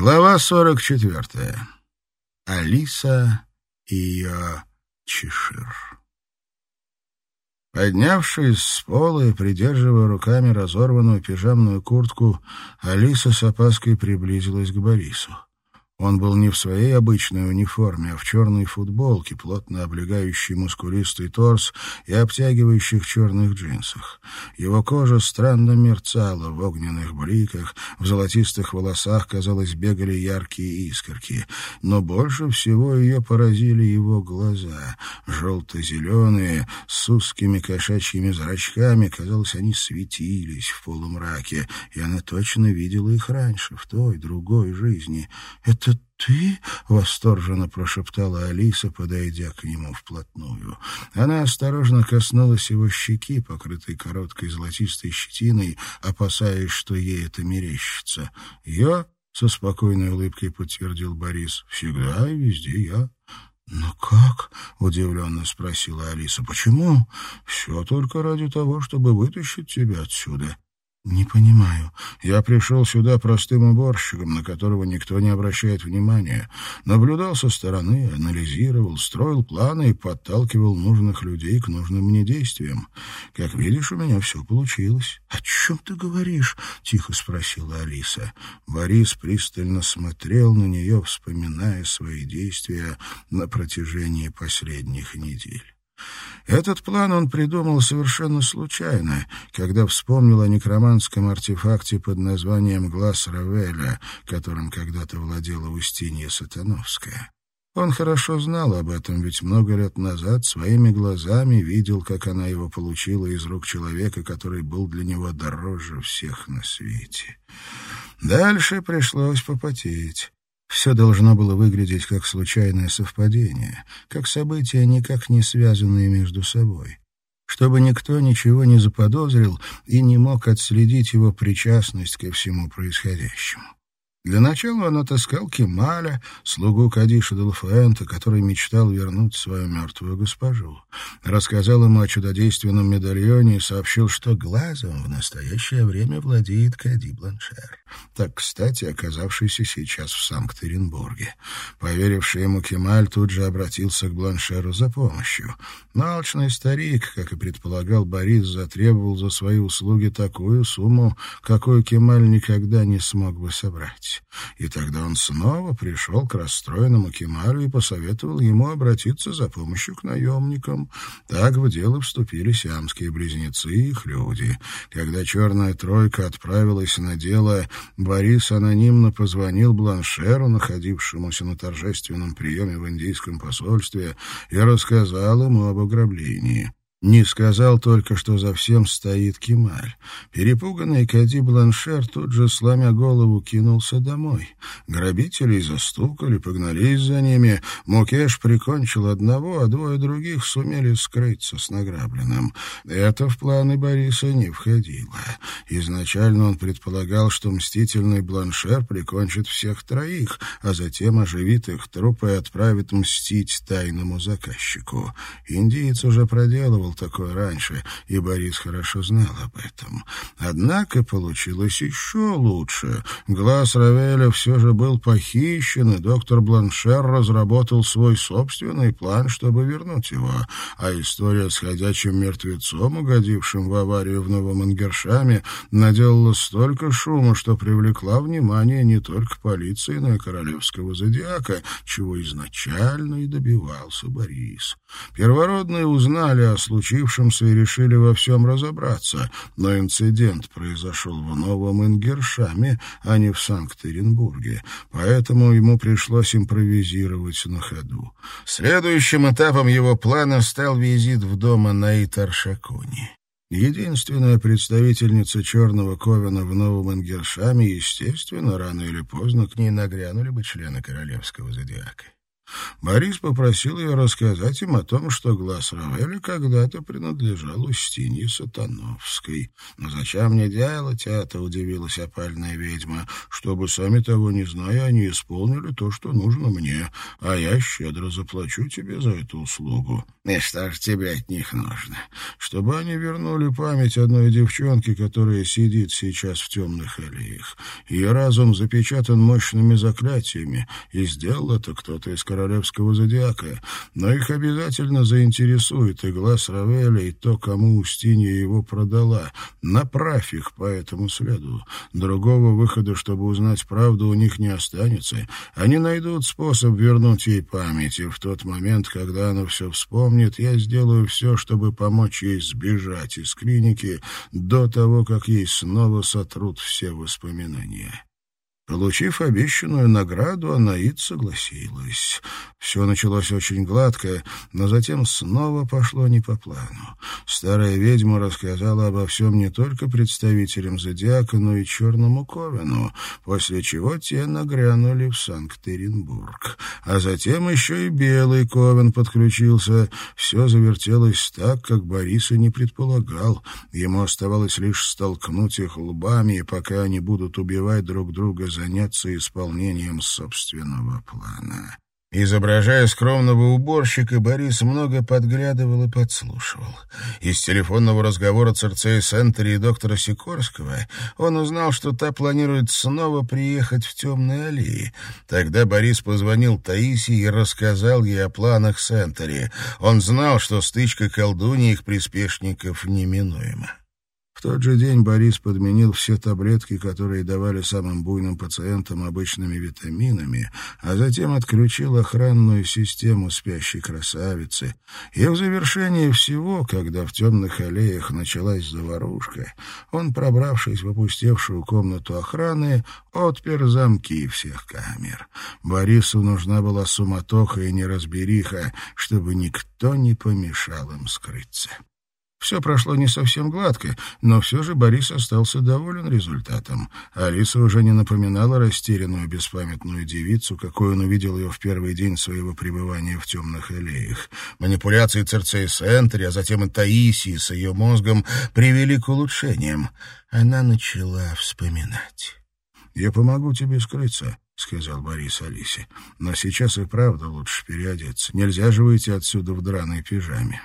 Глава 44. Алиса и ее чешир. Поднявшись с пола и придерживая руками разорванную пижамную куртку, Алиса с опаской приблизилась к Борису. Он был не в своей обычной униформе, а в черной футболке, плотно облегающей мускулистый торс и обтягивающих черных джинсах. Его кожа странно мерцала в огненных бликах, в золотистых волосах, казалось, бегали яркие искорки. Но больше всего ее поразили его глаза. Желто-зеленые, с узкими кошачьими зрачками, казалось, они светились в полумраке, и она точно видела их раньше, в той, другой жизни. Это ты?» — восторженно прошептала Алиса, подойдя к нему вплотную. Она осторожно коснулась его щеки, покрытой короткой золотистой щетиной, опасаясь, что ей это мерещится. «Я?» — со спокойной улыбкой подтвердил Борис. «Всегда и везде я». «Но как?» — удивленно спросила Алиса. «Почему?» «Все только ради того, чтобы вытащить тебя отсюда». «Не понимаю. Я пришел сюда простым уборщиком, на которого никто не обращает внимания. Наблюдал со стороны, анализировал, строил планы и подталкивал нужных людей к нужным мне действиям. Как видишь, у меня все получилось». «О чем ты говоришь?» — тихо спросила Алиса. Борис пристально смотрел на нее, вспоминая свои действия на протяжении последних недель. Этот план он придумал совершенно случайно, когда вспомнил о некроманском артефакте под названием «Глаз Равеля», которым когда-то владела Устинья Сатановская. Он хорошо знал об этом, ведь много лет назад своими глазами видел, как она его получила из рук человека, который был для него дороже всех на свете. Дальше пришлось попотеть. Все должно было выглядеть как случайное совпадение, как события, никак не связанные между собой. Чтобы никто ничего не заподозрил и не мог отследить его причастность ко всему происходящему. Для начала он отыскал Кемаля, слугу Кадиша Делфуэнта, который мечтал вернуть свою мертвую госпожу. Рассказал ему о чудодейственном медальоне и сообщил, что глазом в настоящее время владеет Кади Бланшер. Так, кстати, оказавшийся сейчас в Санкт-Петербурге. Поверивший ему Кемаль тут же обратился к Бланшеру за помощью. Но старик, как и предполагал Борис, затребовал за свои услуги такую сумму, какую Кемаль никогда не смог бы собрать. И тогда он снова пришел к расстроенному Кемалю и посоветовал ему обратиться за помощью к наемникам. Так в дело вступили сиамские близнецы и их люди. Когда черная тройка отправилась на дело, Борис анонимно позвонил Бланшеру, находившемуся на торжественном приеме в индийском посольстве, и рассказал ему об ограблении. Не сказал только, что за всем стоит Кемаль. Перепуганный Кади Бланшер тут же, сломя голову, кинулся домой. Грабителей застукали, погнались за ними. Мукеш прикончил одного, а двое других сумели скрыться с награбленным. Это в планы Бориса не входило. Изначально он предполагал, что мстительный Бланшер прикончит всех троих, а затем оживит их трупы и отправит мстить тайному заказчику. Индиец уже проделывал такое раньше, и Борис хорошо знал об этом. Однако получилось еще лучше. Глаз Равеля все же был похищен, и доктор Бланшер разработал свой собственный план, чтобы вернуть его. А история с ходячим мертвецом, угодившим в аварию в Новом Ангершаме, наделала столько шума, что привлекла внимание не только полиции, но и королевского зодиака, чего изначально и добивался Борис. Первородные узнали о случившемся и решили во всем разобраться, но инцидент произошел в Новом Ингершаме, а не в Санкт-Петербурге, поэтому ему пришлось импровизировать на ходу. Следующим этапом его плана стал визит в дом Анаит Аршакуни. Единственная представительница черного ковена в Новом Ингершаме, естественно, рано или поздно к ней нагрянули бы члены королевского зодиака. Борис попросил ее рассказать им о том, что глаз Равеля когда-то принадлежал Устинье Сатановской. «Но зачем мне делать это?» — удивилась опальная ведьма. «Чтобы, сами того не зная, они исполнили то, что нужно мне, а я щедро заплачу тебе за эту услугу». «И что же тебе от них нужно?» «Чтобы они вернули память одной девчонки, которая сидит сейчас в темных аллеях. Ее разум запечатан мощными заклятиями, и сделал это кто-то из королевского зодиака, но их обязательно заинтересует и глаз Равеля, и то, кому Устинья его продала. Направь их по этому следу. Другого выхода, чтобы узнать правду, у них не останется. Они найдут способ вернуть ей память, и в тот момент, когда она все вспомнит, я сделаю все, чтобы помочь ей сбежать из клиники до того, как ей снова сотрут все воспоминания. Получив обещанную награду, Анаид согласилась. Все началось очень гладко, но затем снова пошло не по плану. Старая ведьма рассказала обо всем не только представителям Зодиака, но и Черному Ковену, после чего те нагрянули в Санкт-Петербург. А затем еще и Белый Ковен подключился. Все завертелось так, как Борис и не предполагал. Ему оставалось лишь столкнуть их лбами, пока они будут убивать друг друга за заняться исполнением собственного плана. Изображая скромного уборщика, Борис много подглядывал и подслушивал. Из телефонного разговора Церцея Сентери и доктора Сикорского он узнал, что та планирует снова приехать в темные аллеи. Тогда Борис позвонил Таисе и рассказал ей о планах Сентери. Он знал, что стычка колдуньи их приспешников неминуема. Тот же день Борис подменил все таблетки, которые давали самым буйным пациентам обычными витаминами, а затем отключил охранную систему спящей красавицы. И в завершении всего, когда в темных аллеях началась заварушка, он, пробравшись в опустевшую комнату охраны, отпер замки всех камер. Борису нужна была суматоха и неразбериха, чтобы никто не помешал им скрыться. Все прошло не совсем гладко, но все же Борис остался доволен результатом. Алиса уже не напоминала растерянную беспамятную девицу, какой он увидел ее в первый день своего пребывания в темных аллеях. Манипуляции Церцеи Сентри, а затем и Таисии с ее мозгом привели к улучшениям. Она начала вспоминать. «Я помогу тебе скрыться», — сказал Борис Алисе. «Но сейчас и правда лучше переодеться. Нельзя же выйти отсюда в драной пижаме».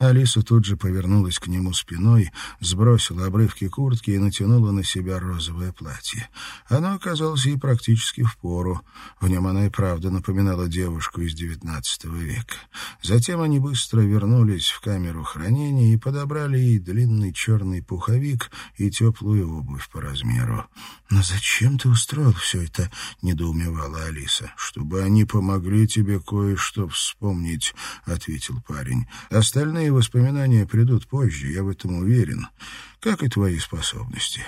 Алиса тут же повернулась к нему спиной, сбросила обрывки куртки и натянула на себя розовое платье. Оно оказалось ей практически в пору. В нем она и правда напоминала девушку из девятнадцатого века. Затем они быстро вернулись в камеру хранения и подобрали ей длинный черный пуховик и теплую обувь по размеру. «Но зачем ты устроил все это?» — недоумевала Алиса. «Чтобы они помогли тебе кое-что вспомнить», — ответил парень. «Остальные воспоминания придут позже, я в этом уверен, как и твои способности.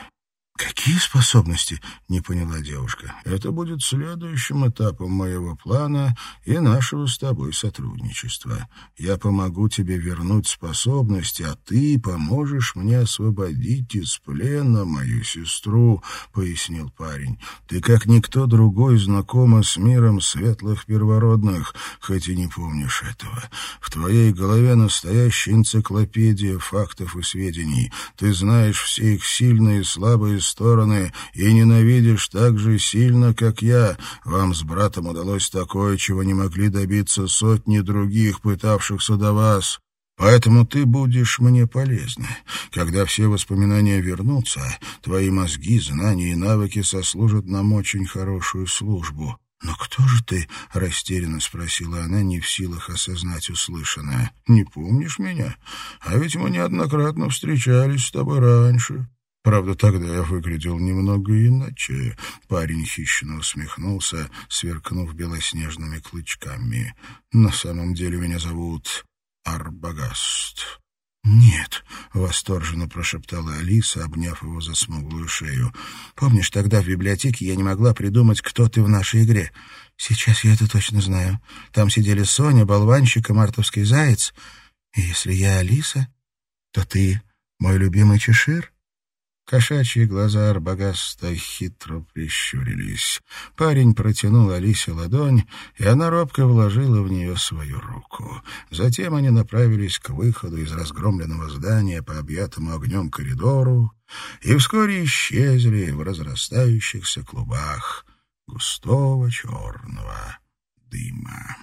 «Какие способности?» — не поняла девушка. «Это будет следующим этапом моего плана и нашего с тобой сотрудничества. Я помогу тебе вернуть способности, а ты поможешь мне освободить из плена мою сестру», — пояснил парень. «Ты, как никто другой, знакома с миром светлых первородных, хоть и не помнишь этого. В твоей голове настоящая энциклопедия фактов и сведений. Ты знаешь все их сильные и слабые стороны и ненавидишь так же сильно, как я. Вам с братом удалось такое, чего не могли добиться сотни других, пытавшихся до вас. Поэтому ты будешь мне полезна. Когда все воспоминания вернутся, твои мозги, знания и навыки сослужат нам очень хорошую службу. «Но кто же ты?» — растерянно спросила она, не в силах осознать услышанное. «Не помнишь меня? А ведь мы неоднократно встречались с тобой раньше. Правда, тогда я выглядел немного иначе. Парень хищно усмехнулся, сверкнув белоснежными клычками. На самом деле меня зовут Арбагаст. «Нет», — восторженно прошептала Алиса, обняв его за смуглую шею. «Помнишь, тогда в библиотеке я не могла придумать, кто ты в нашей игре? Сейчас я это точно знаю. Там сидели Соня, болванщик и мартовский заяц. И если я Алиса, то ты мой любимый Чешир?» Кошачьи глаза Арбагаста хитро прищурились. Парень протянул Алисе ладонь, и она робко вложила в нее свою руку. Затем они направились к выходу из разгромленного здания по объятому огнем коридору и вскоре исчезли в разрастающихся клубах густого черного дыма.